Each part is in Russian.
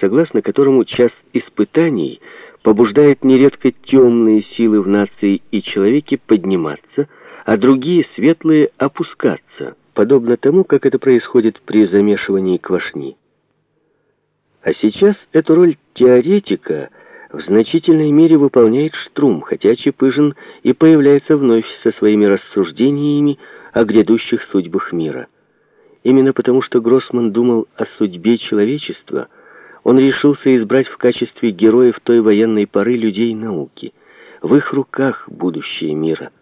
согласно которому час испытаний побуждает нередко темные силы в нации и человеке подниматься, а другие светлые опускаться, подобно тому, как это происходит при замешивании квашни. А сейчас эту роль теоретика в значительной мере выполняет Штрум, хотя Чепыжин и появляется вновь со своими рассуждениями о грядущих судьбах мира. Именно потому, что Гроссман думал о судьбе человечества, он решился избрать в качестве героев той военной поры людей науки. В их руках будущее мира.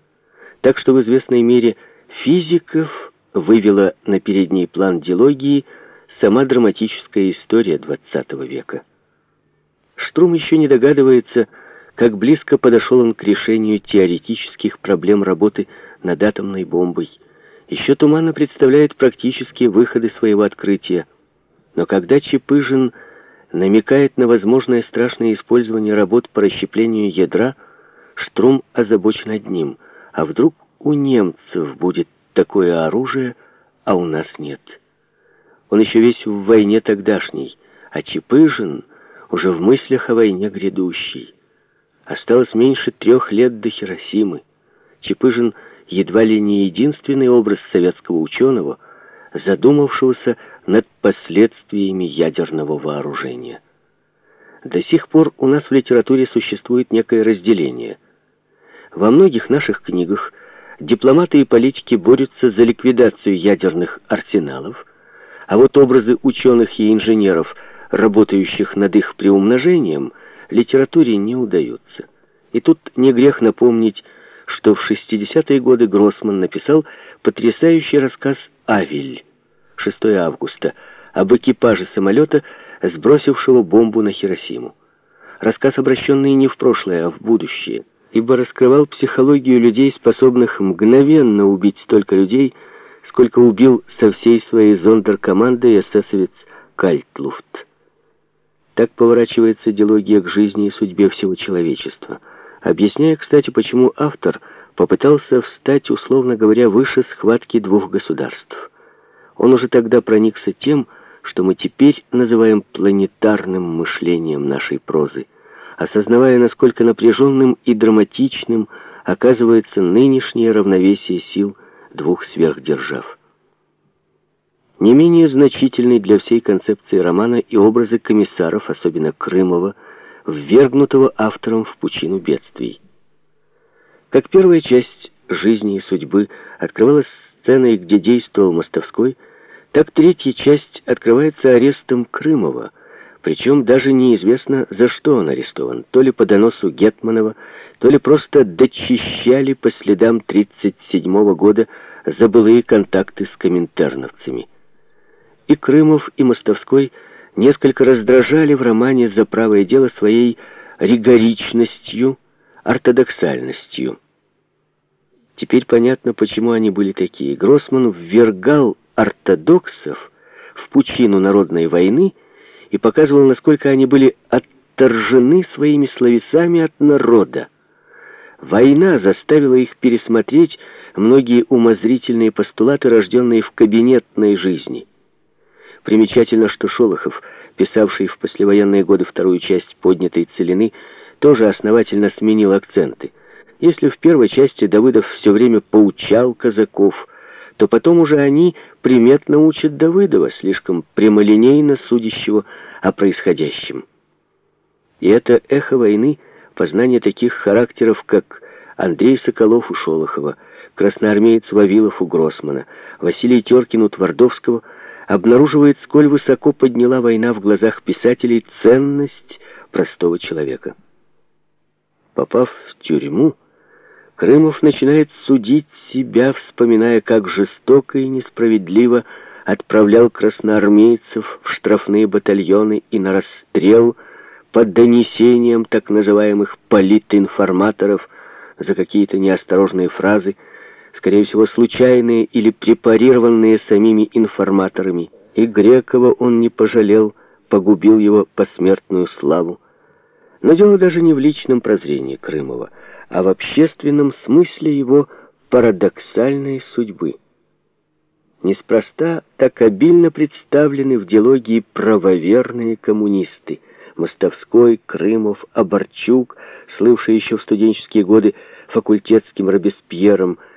Так что в известной мере физиков вывела на передний план диалогии сама драматическая история XX века. Штрум еще не догадывается, как близко подошел он к решению теоретических проблем работы над атомной бомбой. Еще туманно представляет практические выходы своего открытия. Но когда Чепыжин намекает на возможное страшное использование работ по расщеплению ядра, Штрум озабочен одним. А вдруг у немцев будет такое оружие, а у нас нет? Он еще весь в войне тогдашней, а Чепыжин уже в мыслях о войне грядущей. Осталось меньше трех лет до Хиросимы. Чепыжин едва ли не единственный образ советского ученого, задумавшегося над последствиями ядерного вооружения. До сих пор у нас в литературе существует некое разделение. Во многих наших книгах дипломаты и политики борются за ликвидацию ядерных арсеналов, а вот образы ученых и инженеров – работающих над их приумножением, литературе не удаются. И тут не грех напомнить, что в 60-е годы Гроссман написал потрясающий рассказ «Авель» 6 августа об экипаже самолета, сбросившего бомбу на Хиросиму. Рассказ, обращенный не в прошлое, а в будущее, ибо раскрывал психологию людей, способных мгновенно убить столько людей, сколько убил со всей своей зондеркомандой эсэсовец Кальтлуфт. Так поворачивается диалогия к жизни и судьбе всего человечества. Объясняя, кстати, почему автор попытался встать, условно говоря, выше схватки двух государств. Он уже тогда проникся тем, что мы теперь называем планетарным мышлением нашей прозы, осознавая, насколько напряженным и драматичным оказывается нынешнее равновесие сил двух сверхдержав. Не менее значительны для всей концепции романа и образы комиссаров, особенно Крымова, ввергнутого автором в пучину бедствий. Как первая часть жизни и судьбы открывалась сценой, где действовал Мостовской, так третья часть открывается арестом Крымова, причем даже неизвестно, за что он арестован, то ли по доносу Гетманова, то ли просто дочищали по следам 1937 года за былые контакты с коминтерновцами. И Крымов, и Мостовской несколько раздражали в романе «За правое дело» своей ригоричностью, ортодоксальностью. Теперь понятно, почему они были такие. Гроссман ввергал ортодоксов в пучину народной войны и показывал, насколько они были отторжены своими словесами от народа. Война заставила их пересмотреть многие умозрительные постулаты, рожденные в кабинетной жизни – Примечательно, что Шолохов, писавший в послевоенные годы вторую часть «Поднятой целины», тоже основательно сменил акценты. Если в первой части Давыдов все время поучал казаков, то потом уже они приметно учат Давыдова, слишком прямолинейно судящего о происходящем. И это эхо войны, познание таких характеров, как Андрей Соколов у Шолохова, красноармеец Вавилов у Гроссмана, Василий Теркин у Твардовского – обнаруживает, сколь высоко подняла война в глазах писателей ценность простого человека. Попав в тюрьму, Крымов начинает судить себя, вспоминая, как жестоко и несправедливо отправлял красноармейцев в штрафные батальоны и на расстрел под донесением так называемых политинформаторов за какие-то неосторожные фразы, скорее всего, случайные или препарированные самими информаторами. И Грекова он не пожалел, погубил его посмертную славу. Но дело даже не в личном прозрении Крымова, а в общественном смысле его парадоксальной судьбы. Неспроста так обильно представлены в диалоге правоверные коммунисты. Мостовской, Крымов, Оборчук, слывший еще в студенческие годы факультетским Робеспьером –